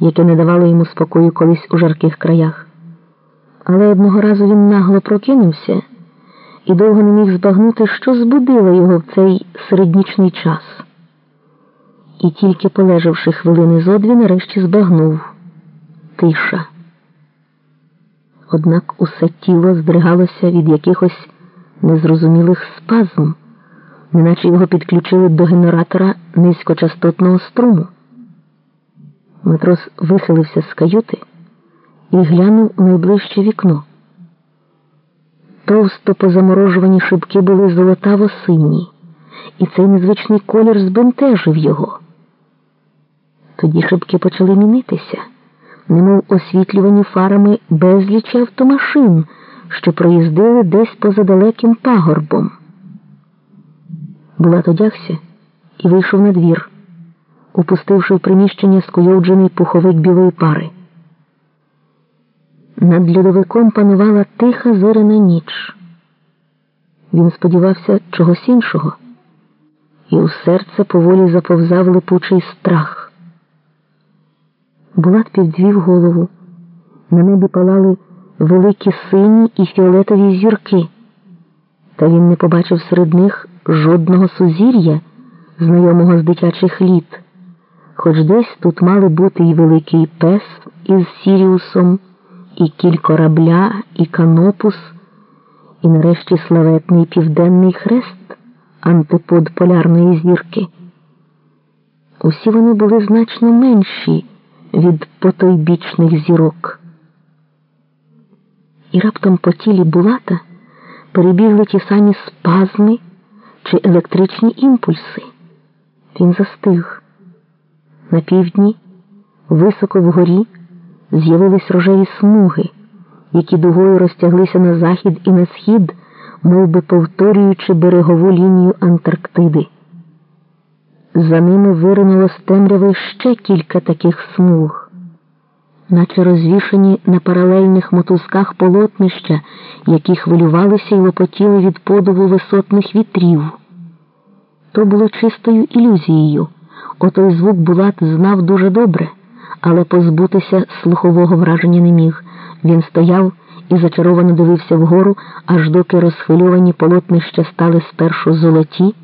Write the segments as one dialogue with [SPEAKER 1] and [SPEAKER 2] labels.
[SPEAKER 1] яке не давало йому спокою колись у жарких краях. Але одного разу він нагло прокинувся і довго не міг збагнути, що збудило його в цей середнічний час. І тільки полежавши хвилини зо дві, нарешті збагнув тиша. Однак усе тіло здригалося від якихось незрозумілих спазм, неначе його підключили до генератора низькочастотного струму. Матрос вихилився з каюти і глянув найближче вікно. Товсто позаморожувані шибки були золотаво сині, і цей незвичний колір збентежив його. Тоді шибки почали мінитися, немов освітлювані фарами безліч автомашин, що проїздили десь поза далеким пагорбом. Булат одягся і вийшов на двір, упустивши в приміщення скуйовджений пуховик білої пари. Над льодовиком панувала тиха зоряна ніч. Він сподівався чогось іншого, і у серце поволі заповзав липучий страх. Булат підвів голову. На небі палали великі сині і фіолетові зірки, та він не побачив серед них жодного сузір'я, знайомого з дитячих літ, хоч десь тут мали бути і великий пес із Сіріусом, і кіль корабля, і канопус, і нарешті славетний південний хрест, антипод полярної зірки. Усі вони були значно менші від потойбічних зірок. І раптом по тілі Булата перебігли ті самі спазми чи електричні імпульси. Він застиг. На півдні, високо вгорі, з'явились рожеві смуги, які дугою розтяглися на захід і на схід, мов би повторюючи берегову лінію Антарктиди. За ними виринуло з темряви ще кілька таких смуг, наче розвішані на паралельних мотузках полотнища, які хвилювалися і лопотіли від подуву висотних вітрів. То було чистою ілюзією. Отой звук Булат знав дуже добре, але позбутися слухового враження не міг. Він стояв і зачаровано дивився вгору, аж доки розхвильовані полотнища стали спершу золоті,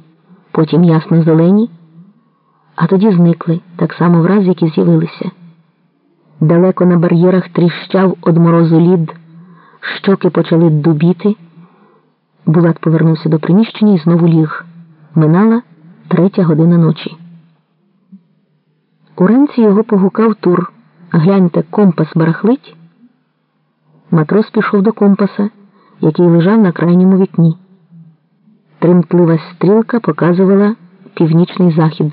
[SPEAKER 1] потім ясно зелені, а тоді зникли так само враз, як і з'явилися. Далеко на бар'єрах тріщав од морозу лід, щоки почали дубіти. Булат повернувся до приміщення і знову ліг. Минала третя година ночі. Уранці його погукав тур. Гляньте, компас барахлить. Матрос пішов до компаса, який лежав на крайньому вікні. Тремтлива стрілка показувала північний захід.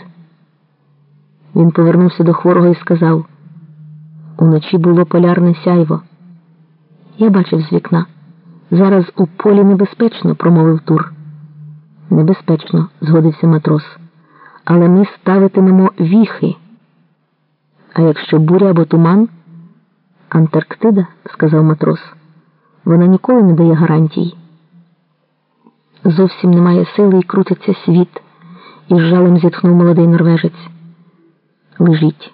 [SPEAKER 1] Він повернувся до хворого і сказав уночі було полярне сяйво. Я бачив з вікна. Зараз у полі небезпечно, промовив Тур. Небезпечно, згодився матрос. Але ми ставитимемо віхи. А якщо буря або туман? Антарктида, сказав матрос, вона ніколи не дає гарантій. Зовсім немає сили і крутиться світ, із жалем зітхнув молодий норвежець. Лежіть.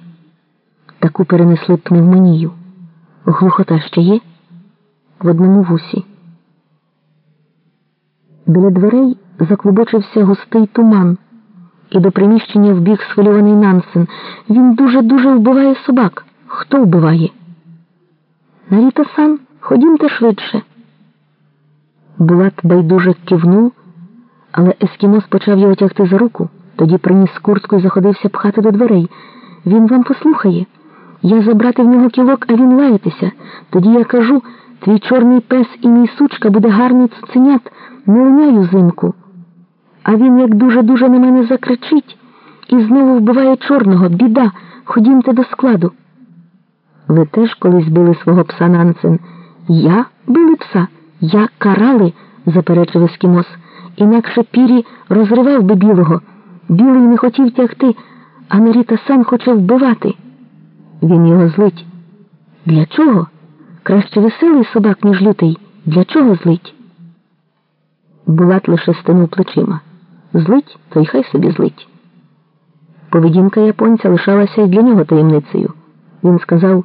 [SPEAKER 1] Таку перенесли пневмонію. Глухота ще є в одному вусі. Біля дверей заклубочився густий туман, і до приміщення вбіг схвильований Нансен. Він дуже-дуже вбиває собак. Хто вбиває? Наріта сан, ходімте швидше. Булат байдуже кивнув, але Ескімос почав його тягти за руку, тоді приніс куртку і заходився пхати до дверей. Він вам послухає. Я забирати в нього кілок, а він лаятися. Тоді я кажу твій чорний пес і мій сучка буде гарний цуценят, не линяю зимку. А він як дуже-дуже на мене закричить і знову вбиває чорного, біда, ходімте до складу. Ви теж колись били свого пса Нансен. Я били пса, я карали, заперечив ескімос. Інакше пірі розривав би білого. Білий не хотів тягти, а Наріта сам хоче вбивати. Він його злить. Для чого? Краще веселий собак, ніж лютий. Для чого злить? Булат лише стинув плечима. Злить, то й хай собі злить. Поведінка японця лишалася й для нього таємницею. Він сказав